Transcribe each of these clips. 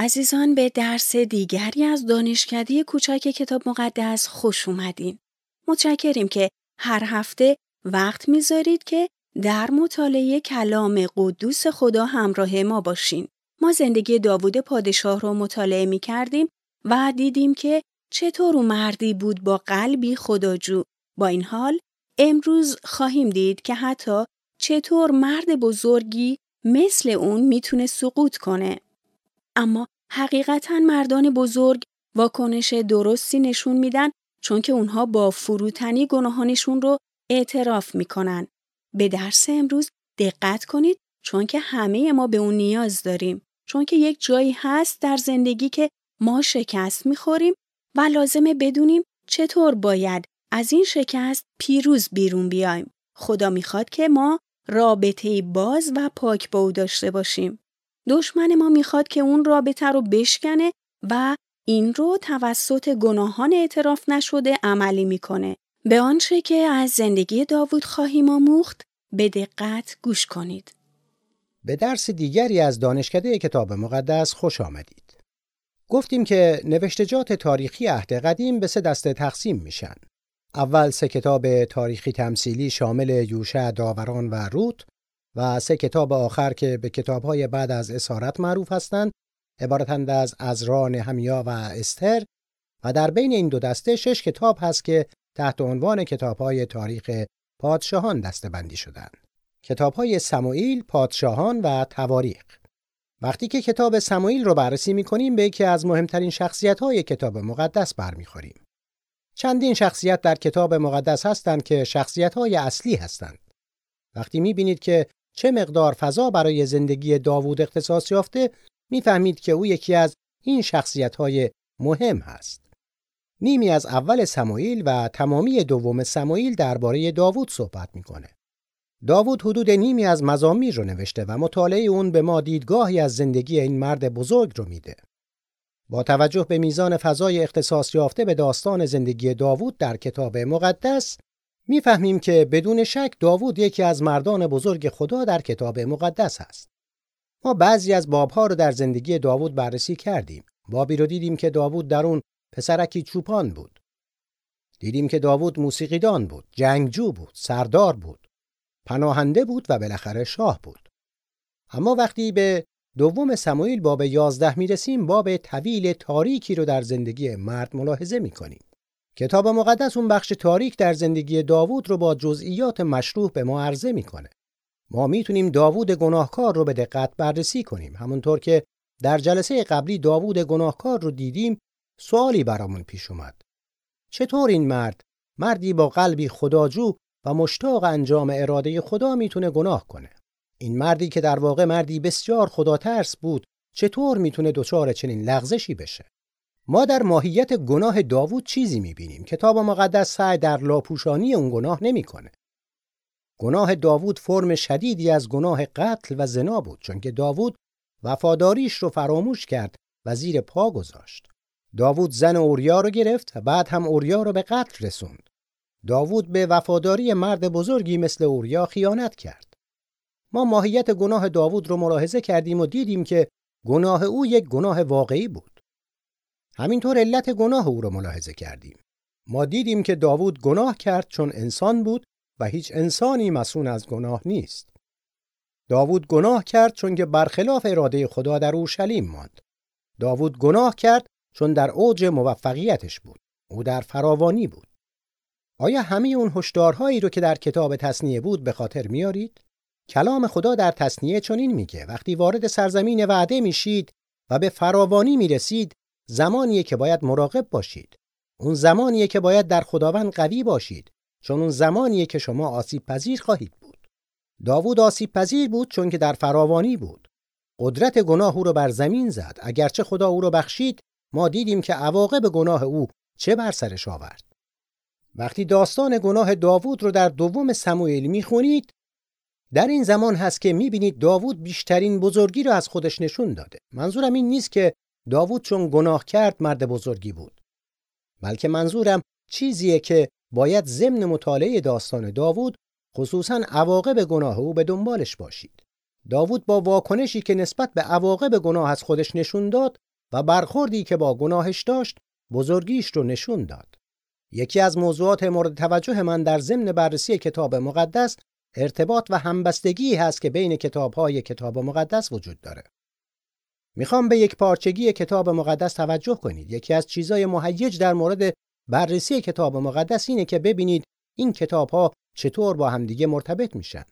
عزیزان به درس دیگری از دانشکده کوچک کتاب مقدس خوش اومدین. متشکریم که هر هفته وقت می‌ذارید که در مطالعه کلام قدوس خدا همراه ما باشین. ما زندگی داوود پادشاه رو مطالعه می کردیم و دیدیم که چطور او مردی بود با قلبی خداجو. با این حال امروز خواهیم دید که حتی چطور مرد بزرگی مثل اون می‌تونه سقوط کنه. اما حقیقتا مردان بزرگ واکنش درستی نشون میدن چون که اونها با فروتنی گناهانشون رو اعتراف می‌کنن. به درس امروز دقت کنید چون که همه ما به اون نیاز داریم. چون که یک جایی هست در زندگی که ما شکست می‌خوریم و لازمه بدونیم چطور باید از این شکست پیروز بیرون بیایم. خدا می‌خواد که ما رابطه باز و پاک با او داشته باشیم. دشمن ما می‌خواد که اون رابطه رو بشکنه و این رو توسط گناهان اعتراف نشده عملی می‌کنه. به آنچه که از زندگی داوود خواهیم آموخت به دقت گوش کنید. به درس دیگری از دانشکده کتاب مقدس خوش آمدید. گفتیم که نوشتجات تاریخی عهد قدیم به سه دسته تقسیم میشن. اول سه کتاب تاریخی تمثیلی شامل یوشع داوران و روت و سه کتاب آخر که به کتابهای بعد از اسارت معروف هستند عبارتند از ازرا نهمیا و استر و در بین این دو دسته شش کتاب هست که تحت عنوان کتابهای تاریخ پادشاهان دستبندی شدند. کتابهای سموئیل، پادشاهان و تواریخ. وقتی که کتاب سموئیل رو بررسی می‌کنیم به یکی از مهمترین شخصیت‌های کتاب مقدس برمیخوریم. چندین شخصیت در کتاب مقدس هستند که شخصیت‌های اصلی هستند. وقتی می‌بینید که چه مقدار فضا برای زندگی داوود اختصاص یافته، می‌فهمید که او یکی از این شخصیت‌های مهم هست. نیمی از اول سموئیل و تمامی دوم سموئیل درباره داوود صحبت می‌کنه. داوود حدود نیمی از مزامیر رو نوشته و مطالعه اون به ما دیدگاهی از زندگی این مرد بزرگ رو میده. با توجه به میزان فضای اختصاص یافته به داستان زندگی داوود در کتاب مقدس می‌فهمیم که بدون شک داوود یکی از مردان بزرگ خدا در کتاب مقدس است. ما بعضی از بابها رو در زندگی داوود بررسی کردیم. بابی رو دیدیم که داوود در اون پسرکی چوپان بود. دیدیم که داوود موسیقیدان بود، جنگجو بود، سردار بود، پناهنده بود و بالاخره شاه بود. اما وقتی به دوم سموئیل باب 11 می‌رسیم باب طویل تاریکی رو در زندگی مرد ملاحظه می‌کنیم. کتاب مقدس اون بخش تاریک در زندگی داوود رو با جزئیات مشروح به ما عرضه می‌کنه. ما می‌تونیم داوود گناهکار رو به دقت بررسی کنیم همونطور که در جلسه قبلی داوود گناهکار رو دیدیم سوالی برامون پیش اومد. چطور این مرد مردی با قلبی خداجو و مشتاق انجام اراده خدا می‌تونه گناه کنه؟ این مردی که در واقع مردی بسیار خداترس بود چطور می‌تونه دچار چنین لغزشی بشه؟ ما در ماهیت گناه داوود چیزی می‌بینیم. کتاب مقدس سعی در لاپوشانی اون گناه نمی‌کنه. گناه داوود فرم شدیدی از گناه قتل و زنا بود چون که داوود وفاداریش رو فراموش کرد و زیر پا گذاشت. داوود زن اوریا رو گرفت و بعد هم اوریا رو به قتل رسوند. داوود به وفاداری مرد بزرگی مثل اوریا خیانت کرد. ما ماهیت گناه داوود رو ملاحظه کردیم و دیدیم که گناه او یک گناه واقعی بود. همینطور علت گناه او رو ملاحظه کردیم. ما دیدیم که داوود گناه کرد چون انسان بود و هیچ انسانی مسون از گناه نیست. داوود گناه کرد چون که برخلاف اراده خدا در اورشلیم ماند. داوود گناه کرد چون در اوج موفقیتش بود. او در فراوانی بود. آیا همه اون هشدارهایی رو که در کتاب تصنیه بود به خاطر میارید؟ کلام خدا در تصنیه چنین میگه وقتی وارد سرزمین وعده میشید و به فراوانی می‌رسید زمانیه که باید مراقب باشید. اون زمانیه که باید در خداوند قوی باشید چون اون زمانیه که شما آسیب پذیر خواهید بود. داوود آسیب پذیر بود چون که در فراوانی بود. قدرت گناه او رو بر زمین زد. اگرچه خدا او رو بخشید ما دیدیم که عواقب گناه او چه بر سرش آورد. وقتی داستان گناه داوود رو در دوم سموئیل می‌خونید در این زمان هست که می‌بینید داوود بیشترین بزرگی رو از خودش نشون داده. منظورم این نیست که داوود چون گناه کرد مرد بزرگی بود. بلکه منظورم چیزیه که باید ضمن مطالعه داستان داوود خصوصا عواقب گناه او به دنبالش باشید. داوود با واکنشی که نسبت به عواقب گناه از خودش نشون داد و برخوردی که با گناهش داشت بزرگیش رو نشون داد. یکی از موضوعات مورد توجه من در ضمن بررسی کتاب مقدس ارتباط و همبستگی هست که بین کتاب‌های کتاب مقدس وجود داره. می‌خوام به یک پارچگی کتاب مقدس توجه کنید. یکی از چیزای مهیج در مورد بررسی کتاب مقدس اینه که ببینید این کتاب‌ها چطور با همدیگه مرتبط میشن.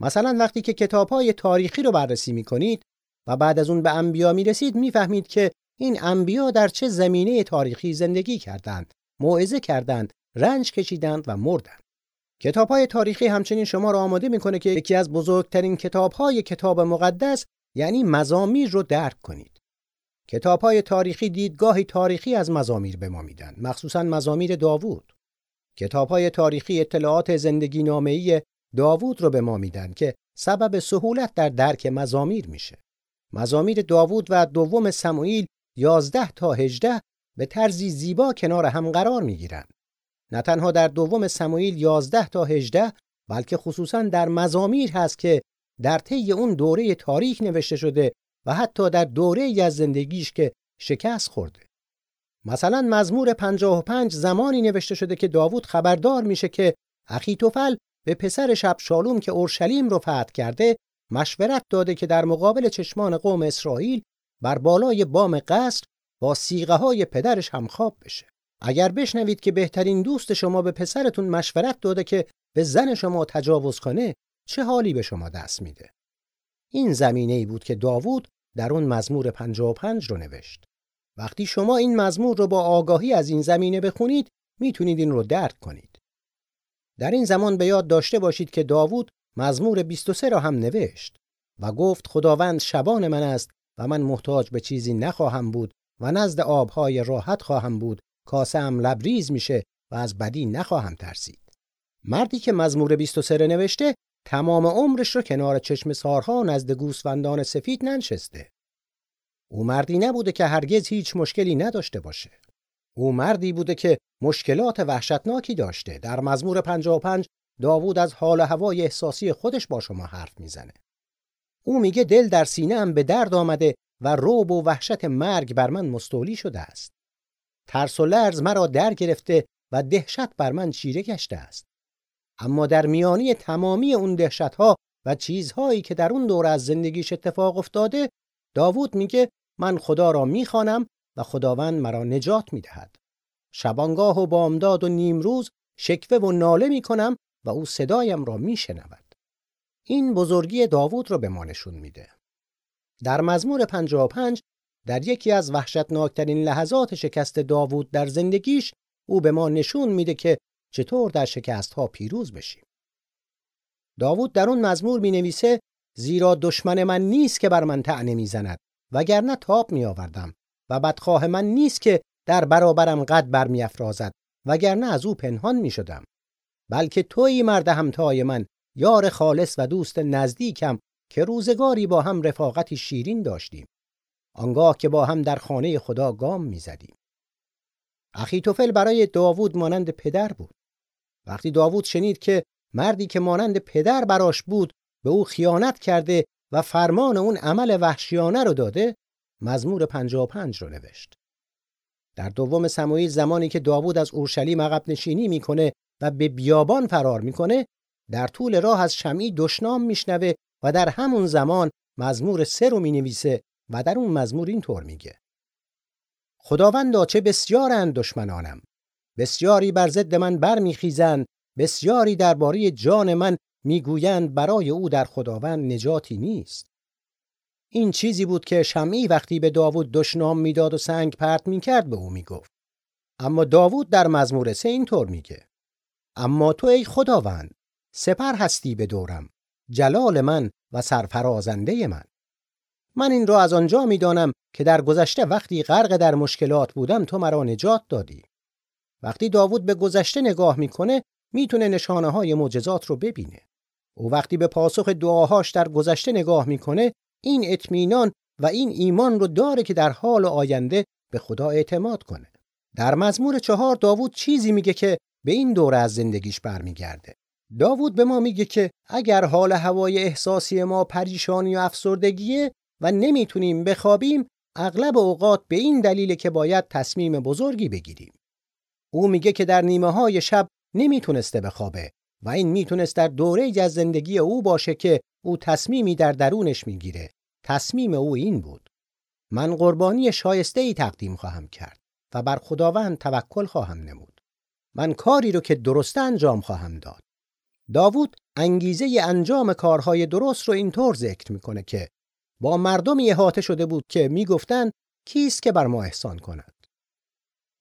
مثلا وقتی که کتاب‌های تاریخی رو بررسی می‌کنید و بعد از اون به انبیا می‌رسید می‌فهمید که این انبیا در چه زمینه تاریخی زندگی کردند، موعظه کردند، رنج کشیدند و مردند. کتاب‌های تاریخی همچنین شما را آماده می‌کنه که یکی از بزرگترین کتاب‌های کتاب مقدس یعنی مزامیر رو درک کنید. کتاب‌های تاریخی دیدگاهی تاریخی از مزامیر به ما میدن، مخصوصا مزامیر داوود. کتاب‌های تاریخی اطلاعات زندگی نامه‌ای داوود رو به ما میدن که سبب سهولت در درک مزامیر میشه. مزامیر داوود و دوم سموئیل 11 تا 18 به طرزی زیبا کنار هم قرار می‌گیرند. نه تنها در دوم سموئیل 11 تا 18 بلکه خصوصا در مزامیر هست که در طی اون دوره تاریخ نوشته شده و حتی در دوره از زندگیش که شکست خورده. مثلا مزمور 55 زمانی نوشته شده که داوود خبردار میشه که اخیتوفل به پسر شب شالوم که اورشلیم رو فتح کرده مشورت داده که در مقابل چشمان قوم اسرائیل بر بالای بام قصر با سیغه های پدرش همخواب بشه. اگر بشنوید که بهترین دوست شما به پسرتون مشورت داده که به زن شما تجاوز کنه چه حالی به شما دست میده؟ این زمینه ای بود که داوود در اون مزمور 55 رو نوشت. وقتی شما این مزمور رو با آگاهی از این زمینه بخونید می‌تونید این رو درک کنید. در این زمان به یاد داشته باشید که داوود مزمور 23 را هم نوشت و گفت خداوند شبان من است و من محتاج به چیزی نخواهم بود و نزد آبهای راحت خواهم بود. کاسه هم لبریز میشه و از بدی نخواهم ترسید. مردی که مزمور 23 نوشته تمام عمرش رو کنار چشم سارها نزد گوسفندان سفید ننشسته. او مردی نبوده که هرگز هیچ مشکلی نداشته باشه. او مردی بوده که مشکلات وحشتناکی داشته. در مزمور 55 داوود از حال و هوای احساسی خودش با شما حرف می‌زنه. او میگه دل در سینه هم به درد آمده و روب و وحشت مرگ بر من مستولی شده است. ترس و لرز مرا در گرفته و دهشت بر من چیره گشته است. اما در میانی تمامی اون دهشتها و چیزهایی که در اون دوره از زندگیش اتفاق افتاده داوود میگه من خدا را می‌خوانم و خداوند مرا نجات می‌دهد. شبانگاه و بامداد و نیمروز شکوه و ناله می‌کنم و او صدایم را میشنود. این بزرگی داوود را به ما نشون میده. در مزمور 55 در یکی از وحشتناکترین لحظات شکست داوود در زندگیش او به ما نشون میده که چطور در شکست ها پیروز بشیم. داوود در اون مزمور می نویسه زیرا دشمن من نیست که بر من طعنه می‌زند وگرنه تاب می آوردم و بدخواه من نیست که در برابرم قد برمیافرازد وگرنه از او پنهان می شدم بلکه تویی مرد همتای من یار خالص و دوست نزدیکم که روزگاری با هم رفاقتی شیرین داشتیم. آنگاه که با هم در خانه خدا گام می‌زدیم. اخیتوفل برای داوود مانند پدر بود. وقتی داوود شنید که مردی که مانند پدر براش بود به او خیانت کرده و فرمان اون عمل وحشیانه رو داده مزمور 55 رو نوشت. در دوم سموئیل زمانی که داوود از اورشلیم عقب نشینی می‌کنه و به بیابان فرار می‌کنه در طول راه از شمعی دشنام میشنوه و در همون زمان مزمور سه رو می‌نویسه و در اون مزمور اینطور میگه. خداوندا چه بسیارند دشمنانم! بسیاری بر ضد من برمیخیزند بسیاری درباره جان من می‌گویند برای او در خداوند نجاتی نیست. این چیزی بود که شمعی وقتی به داوود دشنام می‌داد و سنگ پرت می‌کرد به او می‌گفت. اما داوود در مزمور سه اینطور میگه. اما تو ای خداوند سپر هستی به دورم جلال من و سرفرازنده من. من این را از آنجا می‌دانم که در گذشته وقتی غرق در مشکلات بودم تو مرا نجات دادی. وقتی داوود به گذشته نگاه می‌کنه می‌تونه نشانه های معجزات رو ببینه. او وقتی به پاسخ دعاهاش در گذشته نگاه می‌کنه این اطمینان و این ایمان رو داره که در حال آینده به خدا اعتماد کنه. در مزمور چهار داوود چیزی میگه که به این دوره از زندگیش برمیگرده. داوود به ما میگه که اگر حال هوای احساسی ما پریشانی و افسردگیه و نمی‌تونیم بخوابیم اغلب اوقات به این دلیل که باید تصمیم بزرگی بگیریم. او میگه که در نیمه های شب نمی‌تونسته بخوابه و این می‌تونست در دوره از زندگی او باشه که او تصمیمی در درونش می‌گیره. تصمیم او این بود. من قربانی شایسته ای تقدیم خواهم کرد و بر خداوند توکل خواهم نمود. من کاری رو که درست انجام خواهم داد. داوود انگیزه انجام کارهای درست رو اینطور ذکر می‌کنه که با مردمی احاطه شده بود که می‌گفتند کیست که بر ما احسان کند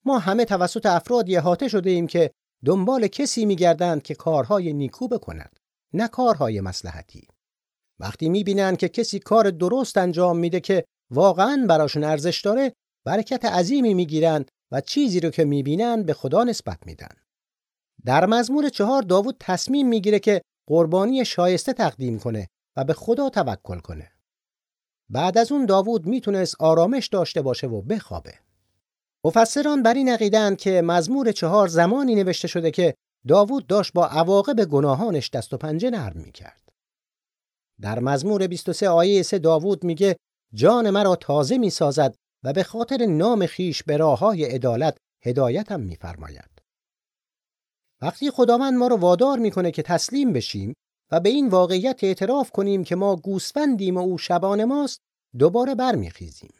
ما همه توسط افرادی احاطه شده ایم که دنبال کسی میگردند که کارهای نیکو بکند نه کارهای مسلحتی وقتی می‌بینند که کسی کار درست انجام میده که واقعا براشون ارزش داره برکت عظیمی می‌گیرند و چیزی رو که می‌بینند به خدا نسبت میدن. در مزمور چهار داوود تصمیم می‌گیره که قربانی شایسته تقدیم کنه و به خدا توکل کنه. بعد از اون داوود می‌تونست آرامش داشته باشه و بخوابه. مفسران بر این عقیدند که مزمور چهار زمانی نوشته شده که داوود داشت با عواقب گناهانش دست و پنجه نرم می‌کرد. در مزمور 23 آیه 3 داوود میگه جان مرا تازه می‌سازد و به خاطر نام خیش به راه های عدالت هدایتم میفرماید. وقتی خداوند ما رو وادار می‌کنه که تسلیم بشیم و به این واقعیت اعتراف کنیم که ما گوسفندیم و او شبان ماست دوباره برمیخیزیم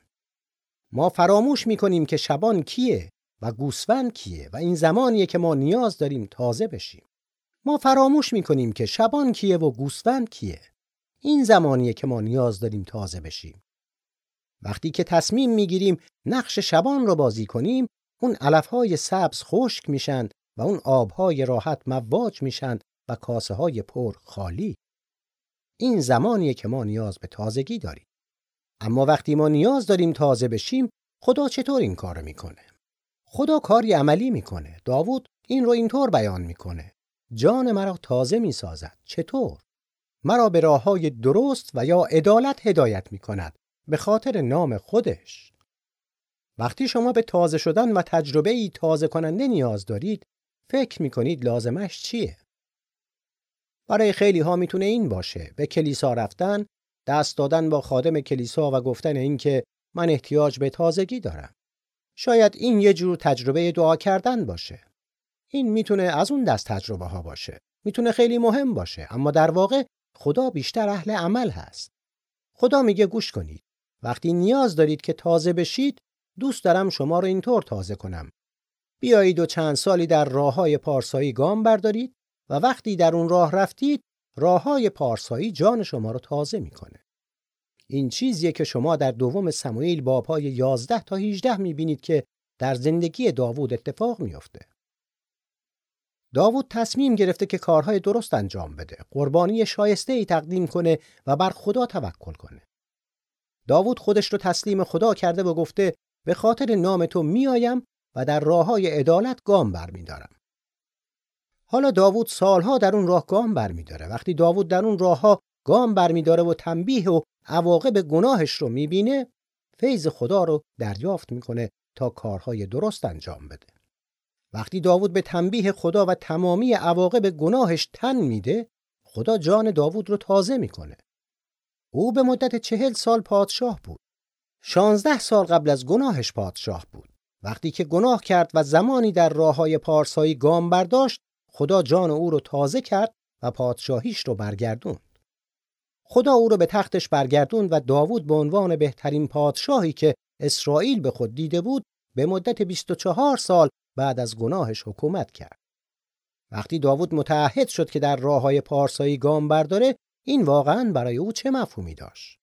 ما فراموش می‌کنیم که شبان کیه و گوسفند کیه و این زمانیه که ما نیاز داریم تازه بشیم ما فراموش می‌کنیم که شبان کیه و گوسفند کیه این زمانیه که ما نیاز داریم تازه بشیم وقتی که تصمیم می‌گیریم نقش شبان رو بازی کنیم اون علفهای سبز خشک میشن و اون آبهای راحت مواج میشن و کاسه های پر خالی. این زمانیه که ما نیاز به تازگی داریم. اما وقتی ما نیاز داریم تازه بشیم خدا چطور این کار می‌کنه؟ خدا کاری عملی می‌کنه. داوود این رو اینطور بیان می‌کنه. جان مرا تازه می‌سازد. چطور؟ مرا به راه های درست و یا عدالت هدایت می‌کند به خاطر نام خودش. وقتی شما به تازه شدن و تجربه ای تازه کننده نیاز دارید فکر می‌کنید لازمش چیه؟ برای خیلی ها می‌تونه این باشه به کلیسا رفتن دست دادن با خادم کلیسا و گفتن اینکه من احتیاج به تازگی دارم. شاید این یه جور تجربه دعا کردن باشه. این می‌تونه از اون دست تجربه ها باشه. می‌تونه خیلی مهم باشه اما در واقع خدا بیشتر اهل عمل هست. خدا میگه گوش کنید. وقتی نیاز دارید که تازه بشید دوست دارم شما رو اینطور تازه کنم. بیایید و چند سالی در راه های پارسایی گام بردارید و وقتی در اون راه رفتید راه های پارسایی جان شما رو تازه می‌کنه. این چیزیه که شما در دوم سموئیل بابهای 11 تا 18 می‌بینید که در زندگی داوود اتفاق میافته. داوود تصمیم گرفته که کارهای درست انجام بده، قربانی شایسته ای تقدیم کنه و بر خدا توکل کنه. داوود خودش رو تسلیم خدا کرده و گفته به خاطر نام تو میایم و در راه های عدالت گام برمیدارم. حالا داوود سالها در اون راه گام برمیداره. وقتی داوود در اون راهها گام برمیداره و تنبیه و عواقب گناهش رو می‌بینه فیض خدا رو دریافت می‌کنه تا کارهای درست انجام بده. وقتی داوود به تنبیه خدا و تمامی عواقب گناهش تن میده خدا جان داوود رو تازه می‌کنه. او به مدت چهل سال پادشاه بود. شانزده سال قبل از گناهش پادشاه بود. وقتی که گناه کرد و زمانی در راه های پارسایی گام برداشت خدا جان او رو تازه کرد و پادشاهیش رو برگردوند. خدا او رو به تختش برگردوند و داوود به عنوان بهترین پادشاهی که اسرائیل به خود دیده بود به مدت 24 سال بعد از گناهش حکومت کرد. وقتی داوود متعهد شد که در راه های پارسایی گام برداره این واقعا برای او چه مفهومی داشت؟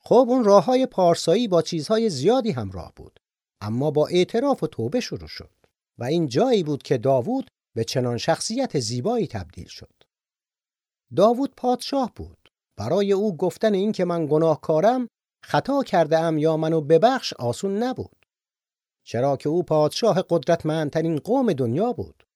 خب اون راه های پارسایی با چیزهای زیادی همراه بود اما با اعتراف و توبه شروع شد و این جایی بود که داوود به چنان شخصیت زیبایی تبدیل شد. داوود پادشاه بود. برای او گفتن این که من گناهکارم خطا کرده ام یا منو ببخش آسون نبود. چرا که او پادشاه قدرتمندترین قوم دنیا بود.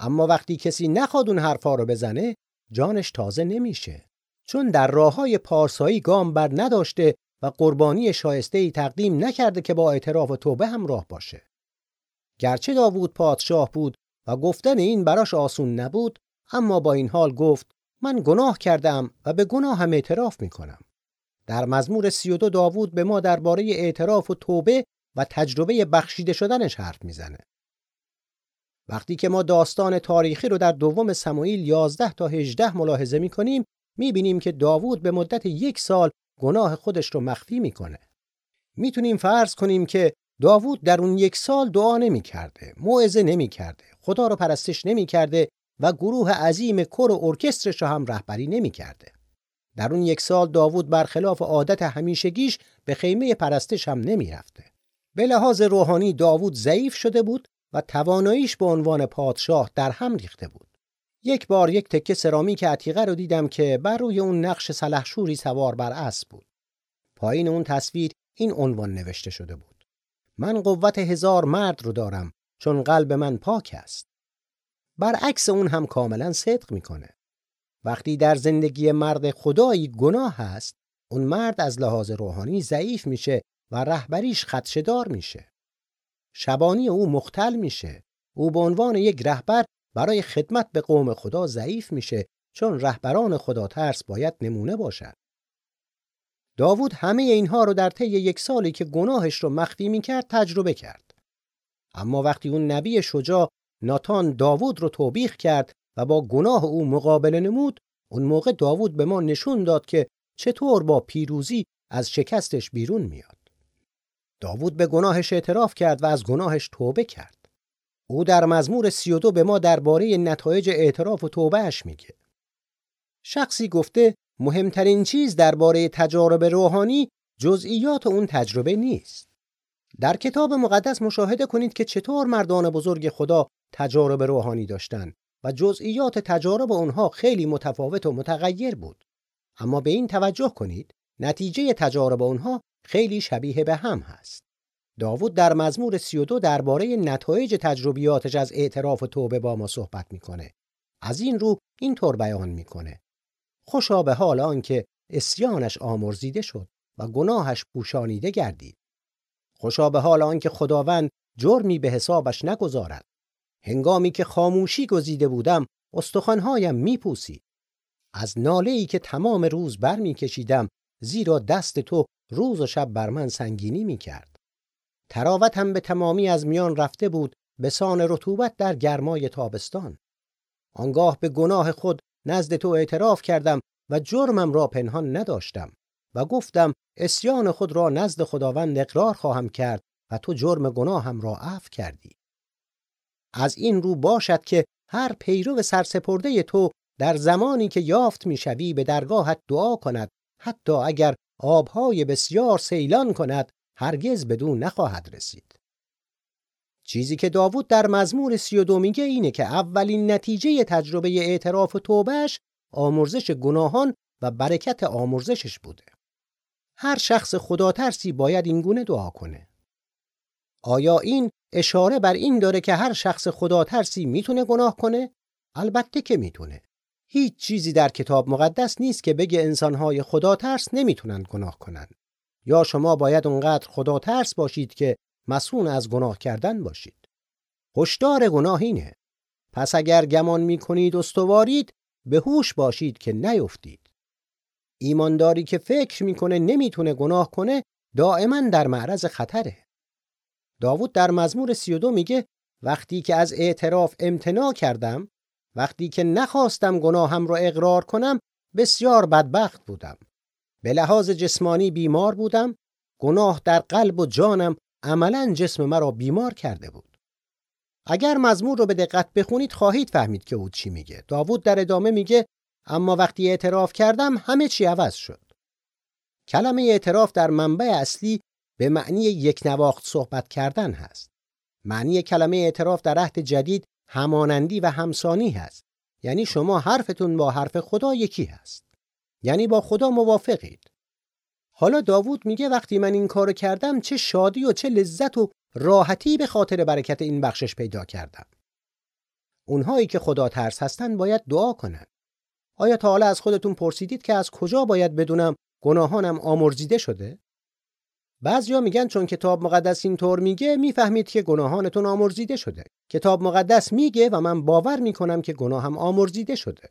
اما وقتی کسی نخواد اون حرفا رو بزنه جانش تازه نمیشه. چون در راه های پارسایی گام بر نداشته و قربانی شایسته ای تقدیم نکرده که با اعتراف و توبه همراه باشه. گرچه داوود پادشاه بود و گفتن این براش آسون نبود اما با این حال گفت من گناه کردم و به گناه هم اعتراف می کنم. در مزمور 32 داوود به ما درباره اعتراف و توبه و تجربه بخشیده شدنش حرف می‌زنه. وقتی که ما داستان تاریخی رو در دوم سموئیل 11 تا 18 ملاحظه می‌کنیم می‌بینیم که داوود به مدت یک سال گناه خودش رو مخفی می‌کنه. می‌تونیم فرض کنیم که داوود در اون یک سال دعا نمی‌کرده، موعظه نمی‌کرده، خدا رو پرستش نمی‌کرده و گروه عظیم کور و ارکسترش رو هم رهبری نمی‌کرده. در اون یک سال داوود برخلاف عادت همیشگیش به خیمه پرستش هم نمی‌رفته. به لحاظ روحانی داوود ضعیف شده بود و تواناییش به عنوان پادشاه در هم ریخته بود. یک بار یک تکه سرامیک عتیقه رو دیدم که بر روی اون نقش سلحشوری سوار بر اسب بود. پایین اون تصویر این عنوان نوشته شده بود. من قوت هزار مرد رو دارم چون قلب من پاک است. برعکس اون هم کاملا صدق می‌کنه. وقتی در زندگی مرد خدایی گناه هست، اون مرد از لحاظ روحانی ضعیف میشه و رهبریش خدشدار میشه. شبانی او مختل میشه. او به عنوان یک رهبر برای خدمت به قوم خدا ضعیف میشه چون رهبران خدا ترس باید نمونه باشند. داوود همه اینها رو در طی یک سالی که گناهش رو مخفی می‌کرد تجربه کرد. اما وقتی اون نبی شجاع ناتان داوود رو توبیخ کرد و با گناه او مقابله نمود، اون موقع داوود به ما نشون داد که چطور با پیروزی از شکستش بیرون میاد. داوود به گناهش اعتراف کرد و از گناهش توبه کرد. او در مزمور 32 به ما درباره نتایج اعتراف و توبهش میگه. شخصی گفته مهمترین چیز درباره تجارب روحانی جزئیات اون تجربه نیست. در کتاب مقدس مشاهده کنید که چطور مردان بزرگ خدا تجارب روحانی داشتند و جزئیات تجارب اونها خیلی متفاوت و متغیر بود. اما به این توجه کنید نتیجه تجارب اونها خیلی شبیه به هم هست. داوود در مزمور 32 درباره نتایج تجربیاتش از اعتراف و توبه با ما صحبت می‌کنه. از این رو اینطور بیان می‌کنه. خوشا به حال آنکه اسیانش آمرزیده شد و گناهش پوشانیده گردید. خوشا به حال آنکه خداوند جرمی به حسابش نگذارد. هنگامی که خاموشی گزیده بودم استخوانهایم میپوسید. از ناله ای که تمام روز برمیکشیدم زیرا دست تو روز و شب بر من سنگینی می‌کرد. تراوتم به تمامی از میان رفته بود به سان رطوبت در گرمای تابستان. آنگاه به گناه خود نزد تو اعتراف کردم و جرمم را پنهان نداشتم و گفتم اسیان خود را نزد خداوند اقرار خواهم کرد و تو جرم گناهم را عفو کردی. از این رو باشد که هر پیرو سرسپرده تو در زمانی که یافت می‌شوی به درگاهت دعا کند حتی اگر آبهای بسیار سیلان کند هرگز بدون نخواهد رسید. چیزی که داوود در مزمور سی و میگه اینه که اولین نتیجه تجربه اعتراف و توبهش آمرزش گناهان و برکت آمرزشش بوده. هر شخص خدا ترسی باید این گونه دعا کنه. آیا این اشاره بر این داره که هر شخص خدا ترسی می‌تونه گناه کنه؟ البته که می‌تونه. هیچ چیزی در کتاب مقدس نیست که بگه انسانهای خدا ترس نمی‌تونن گناه کنن. یا شما باید اونقدر خدا ترس باشید که مسئول از گناه کردن باشید. هشدار گناه اینه. پس اگر گمان می‌کنید استوارید به هوش باشید که نیفتید. ایمانداری که فکر می‌کنه نمی‌تونه گناه کنه دائما در معرض خطره. داوود در مزمور 32 میگه وقتی که از اعتراف امتناع کردم وقتی که نخواستم گناهم را اقرار کنم بسیار بدبخت بودم. به لحاظ جسمانی بیمار بودم گناه در قلب و جانم عملا جسم مرا بیمار کرده بود. اگر مزمور رو به دقت بخونید خواهید فهمید که او چی میگه. داوود در ادامه میگه اما وقتی اعتراف کردم همه چی عوض شد. کلمه اعتراف در منبع اصلی به معنی یک نواخت صحبت کردن هست. معنی کلمه اعتراف در عهد جدید همانندی و همسانی هست. یعنی شما حرفتون با حرف خدا یکی هست. یعنی با خدا موافقید. حالا داوود میگه وقتی من این کارو کردم چه شادی و چه لذت و راحتی به خاطر برکت این بخشش پیدا کردم. اونهایی که خدا ترس هستن باید دعا کنن. آیا تا حالا از خودتون پرسیدید که از کجا باید بدونم گناهانم آمرزیده شده بعضیا میگن چون کتاب مقدس اینطور میگه می‌فهمید که گناهانتون آمرزیده شده. کتاب مقدس میگه و من باور می‌کنم که گناهم آمرزیده شده.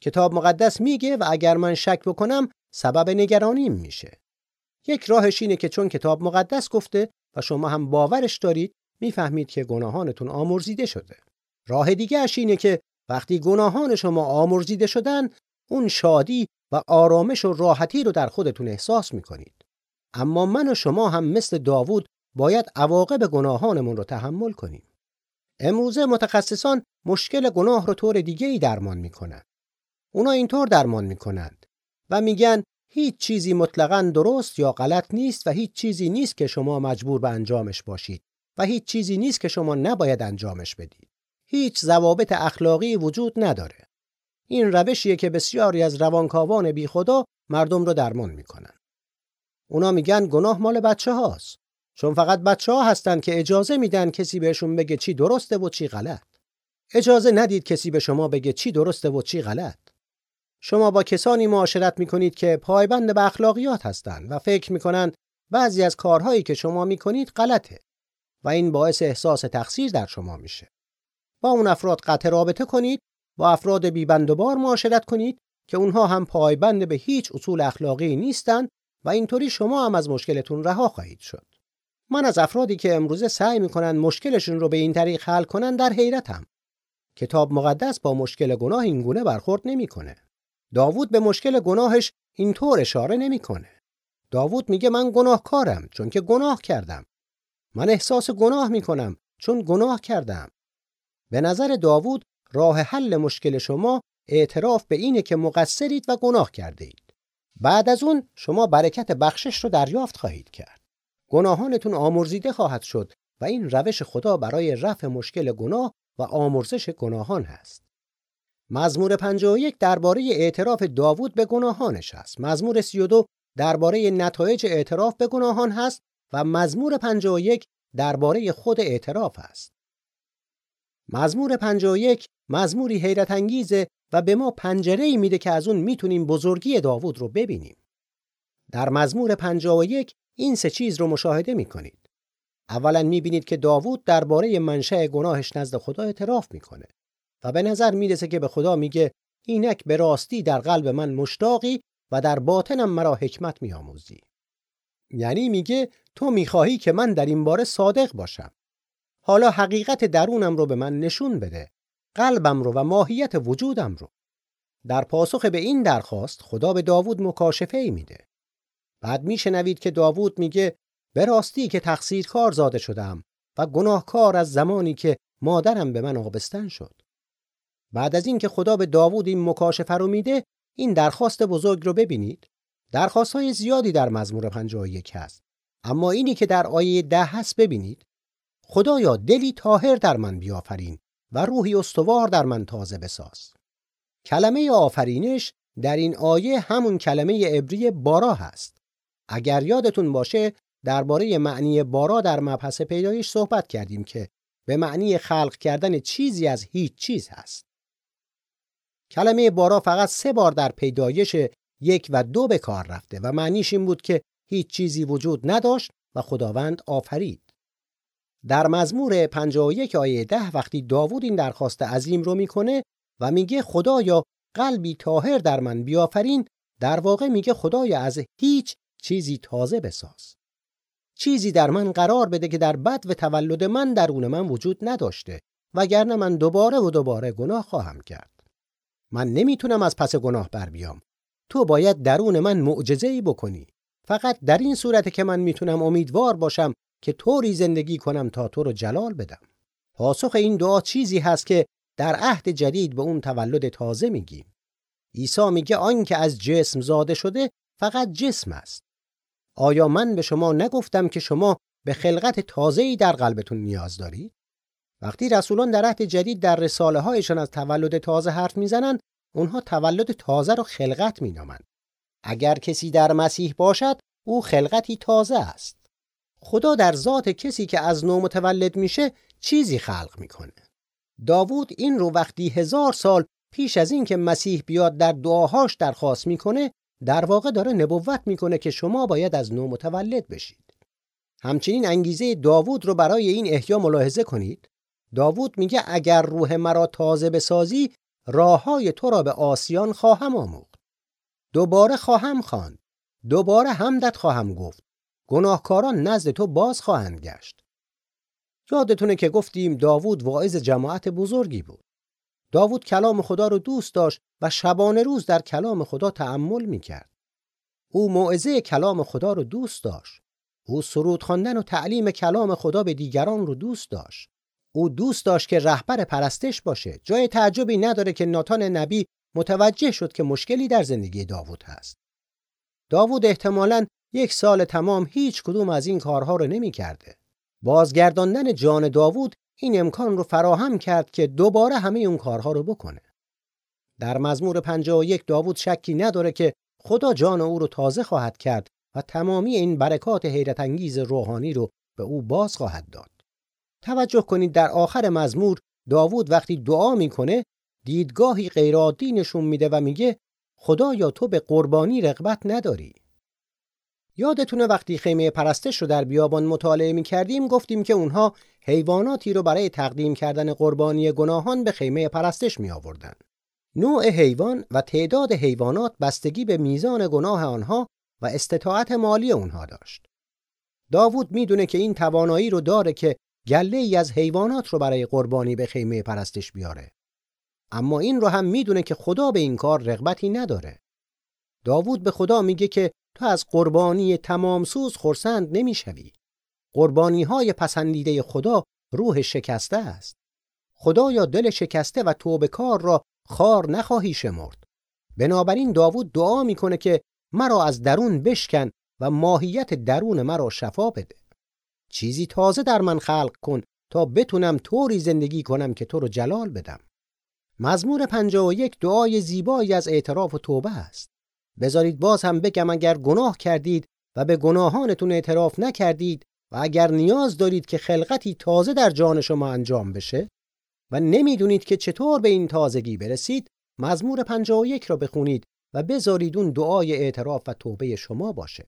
کتاب مقدس میگه و اگر من شک بکنم سبب نگرانیم میشه. یک راهش اینه که چون کتاب مقدس گفته و شما هم باورش دارید می‌فهمید که گناهانتون آمرزیده شده. راه دیگه اینه که وقتی گناهان شما آمرزیده شدن اون شادی و آرامش و راحتی رو در خودتون احساس می‌کنید. اما من و شما هم مثل داوود باید عواقب گناهانمون رو تحمل کنیم. امروزه متخصصان مشکل گناه رو طور دیگه ای درمان می‌کنن. اونا اینطور درمان می‌کنند و میگن هیچ چیزی مطلقا درست یا غلط نیست و هیچ چیزی نیست که شما مجبور به انجامش باشید و هیچ چیزی نیست که شما نباید انجامش بدید. هیچ ضوابط اخلاقی وجود نداره. این روشیه که بسیاری از روانکاوان بی خدا مردم رو درمان می‌کنن. اونا میگن گناه مال بچه هاست. چون فقط بچه ها هستن که اجازه میدن کسی بهشون بگه چی درسته و چی غلط. اجازه ندید کسی به شما بگه چی درسته و چی غلط. شما با کسانی معاشرت می‌کنید که پایبند به اخلاقیات هستند و فکر می‌کنند بعضی از کارهایی که شما می‌کنید غلطه و این باعث احساس تقصیر در شما میشه. با اون افراد قطع رابطه کنید با افراد بیبند و بار معاشرت کنید که اونها هم پایبند به هیچ اصول اخلاقی نیستند و اینطوری شما هم از مشکلتون رها خواهید شد. من از افرادی که امروزه سعی می‌کنن مشکلشون رو به این طریق حل کنن در حیرتم. کتاب مقدس با مشکل گناه این گونه برخورد نمی‌کنه. داوود به مشکل گناهش اینطور اشاره نمی‌کنه. داوود میگه من گناهکارم چون که گناه کردم. من احساس گناه می‌کنم چون گناه کردم. به نظر داوود راه حل مشکل شما اعتراف به اینه که مقصرید و گناه کرده اید. بعد از اون شما برکت بخشش رو دریافت خواهید کرد. گناهانتون آمرزیده خواهد شد و این روش خدا برای رفع مشکل گناه و آمرزش گناهان هست. مزمور 51 درباره اعتراف داوود به گناهانش است. مزمور 32 درباره نتایج اعتراف به گناهان هست و مزمور 51 درباره خود اعتراف است. مزمور 51 مزموری حیرت انگیزه و به ما پنجره ای میده که از اون می‌تونیم بزرگی داوود رو ببینیم. در مزمور 51 این سه چیز رو مشاهده می‌کنید. اولا می‌بینید که داوود درباره منشأ گناهش نزد خدا اعتراف می‌کنه و به نظر می‌رسه که به خدا میگه اینک به راستی در قلب من مشتاقی و در باطنم مرا حکمت میآموزی. یعنی میگه تو می‌خواهی که من در این باره صادق باشم. حالا حقیقت درونم رو به من نشون بده. قلبم رو و ماهیت وجودم رو. در پاسخ به این درخواست خدا به داوود مکاشفه ای میده. بعد میشنوید که داوود میگه به راستی که تقصیر کار زاده شدم و گناهکار از زمانی که مادرم به من آبستن شد. بعد از اینکه خدا به داوود این مکاشفه رو میده این درخواست بزرگ رو ببینید درخواست های زیادی در مزمور 51 هست اما اینی که در آیه ده هست ببینید خدایا دلی تاهر در من بیافرین و روحی استوار در من تازه بساز. کلمه آفرینش در این آیه همون کلمه عبری بارا هست. اگر یادتون باشه درباره معنی بارا در مبحث پیدایش صحبت کردیم که به معنی خلق کردن چیزی از هیچ چیز هست. کلمه بارا فقط سه بار در پیدایش یک و دو به کار رفته و معنیش این بود که هیچ چیزی وجود نداشت و خداوند آفرید. در مزمور 51 آیه ده وقتی داوود این درخواست عظیم رو می‌کنه و میگه خدایا قلبی تاهر در من بیافرین در واقع میگه خدایا از هیچ چیزی تازه بساز. چیزی در من قرار بده که در بد و تولد من درون من وجود نداشته وگرنه من دوباره و دوباره گناه خواهم کرد. من نمی‌تونم از پس گناه بر بیام. تو باید درون من معجزه ای بکنی. فقط در این صورت که من می‌تونم امیدوار باشم که طوری زندگی کنم تا تو رو جلال بدم. پاسخ این دعا چیزی هست که در عهد جدید به اون تولد تازه میگیم. عیسی میگه آن که از جسم زاده شده فقط جسم است. آیا من به شما نگفتم که شما به خلقت تازه‌ای در قلبتون نیاز دارید؟ وقتی رسولان در عهد جدید در رساله هایشان از تولد تازه حرف می‌زنند اونها تولد تازه رو خلقت مینامند اگر کسی در مسیح باشد او خلقتی تازه است خدا در ذات کسی که از نو متولد میشه چیزی خلق می‌کنه. داوود این رو وقتی هزار سال پیش از این که مسیح بیاد در دعاهاش درخواست می‌کنه در واقع داره نبوت می‌کنه که شما باید از نو متولد بشید. همچنین انگیزه داوود رو برای این احیا ملاحظه کنید. داوود میگه اگر روح مرا تازه بسازی راه های تو را به آسیان خواهم آموخت. دوباره خواهم خواند. دوباره همدت خواهم گفت. گناهکاران نزد تو باز خواهند گشت. یادتونه که گفتیم داوود واعظ جماعت بزرگی بود. داوود کلام خدا رو دوست داشت و شبانه روز در کلام خدا تأمل می‌کرد. او موعظه کلام خدا رو دوست داشت. او سرود خواندن و تعلیم کلام خدا به دیگران رو دوست داشت. او دوست داشت که رهبر پرستش باشه. جای تعجبی نداره که ناتان نبی متوجه شد که مشکلی در زندگی داوود هست. داوود احتمالاً یک سال تمام هیچ کدوم از این کارها رو نمی کرده. بازگرداندن جان داوود این امکان رو فراهم کرد که دوباره همه اون کارها رو بکنه. در مزمور 51 داوود شکی نداره که خدا جان او رو تازه خواهد کرد و تمامی این برکات حیرت انگیز روحانی رو به او باز خواهد داد. توجه کنید در آخر مزمور داوود وقتی دعا می‌کنه دیدگاهی غیرعادی نشون میده و میگه خدایا تو به قربانی رغبت نداری. یادتونه وقتی خیمه پرستش رو در بیابان مطالعه می کردیم گفتیم که اونها حیواناتی رو برای تقدیم کردن قربانی گناهان به خیمه پرستش می آوردن. نوع حیوان و تعداد حیوانات بستگی به میزان گناه آنها و استطاعت مالی اونها داشت. داوود می‌دونه که این توانایی رو داره که گله ای از حیوانات رو برای قربانی به خیمه پرستش بیاره. اما این رو هم می‌دونه که خدا به این کار رغبتی نداره. داوود به خدا میگه که تو از قربانی تمام سوز خورسند نمی‌شوی. قربانی های پسندیده خدا روح شکسته است. خدا یا دل شکسته و توبه کار را خار نخواهی شمرد. بنابراین داوود دعا می‌کنه که مرا از درون بشکن و ماهیت درون مرا شفا بده. چیزی تازه در من خلق کن تا بتونم طوری زندگی کنم که تو رو جلال بدم. مزمور 51 دعای زیبایی از اعتراف و توبه است. بذارید باز هم بگم اگر گناه کردید و به گناهانتون اعتراف نکردید و اگر نیاز دارید که خلقتی تازه در جان شما انجام بشه و نمی‌دونید که چطور به این تازگی برسید مزمور 51 را بخونید و بذارید اون دعای اعتراف و توبه شما باشه.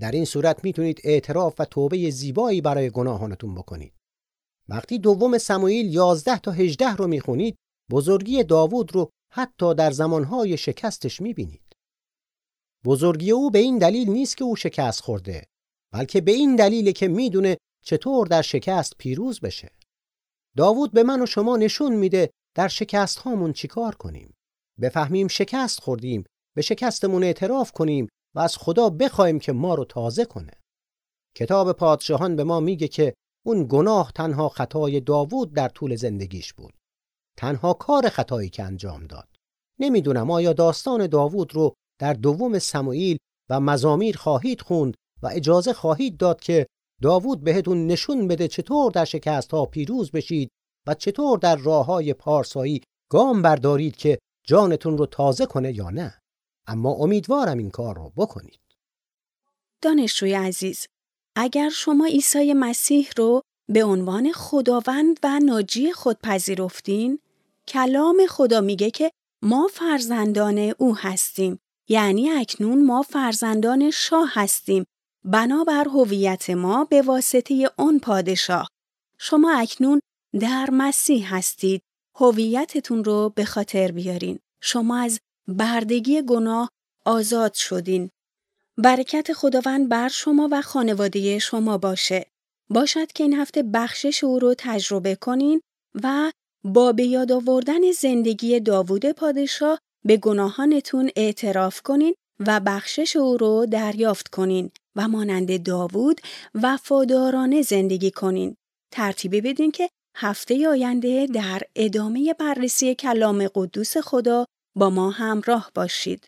در این صورت می‌تونید اعتراف و توبه زیبایی برای گناهانتون بکنید. وقتی دوم سموئیل 11 تا 18 رو می‌خونید بزرگی داوود رو حتی در زمانهای شکستش می‌بینید. بزرگی او به این دلیل نیست که او شکست خورده بلکه به این دلیل که می‌دونه چطور در شکست پیروز بشه. داوود به من و شما نشون میده در شکست هامون چیکار کنیم. بفهمیم شکست خوردیم به شکستمون اعتراف کنیم و از خدا بخوایم که ما رو تازه کنه. کتاب پادشاهان به ما میگه که اون گناه تنها خطای داوود در طول زندگیش بود. تنها کار خطایی که انجام داد. نمی‌دونم آیا داستان داوود رو در دوم سموئیل و مزامیر خواهید خوند و اجازه خواهید داد که داوود بهتون نشون بده چطور در شکست ها پیروز بشید و چطور در راه های پارسایی گام بردارید که جانتون رو تازه کنه یا نه. اما امیدوارم این کار رو بکنید. دانشجوی عزیز اگر شما عیسی مسیح رو به عنوان خداوند و ناجی خود پذیرفتین کلام خدا میگه که ما فرزندان او هستیم. یعنی اکنون ما فرزندان شاه هستیم. بنابر هویت ما به واسطه اون پادشاه. شما اکنون در مسیح هستید. هویتتون رو به خاطر بیارین. شما از بردگی گناه آزاد شدین. برکت خداوند بر شما و خانواده شما باشه. باشد که این هفته بخشش او رو تجربه کنین و با به یاد آوردن زندگی داوود پادشاه به گناهانتون اعتراف کنین و بخشش او رو دریافت کنین و مانند داوود وفادارانه زندگی کنین. ترتیبی بدین که هفته آینده در ادامه بررسی کلام قدوس خدا با ما همراه باشید.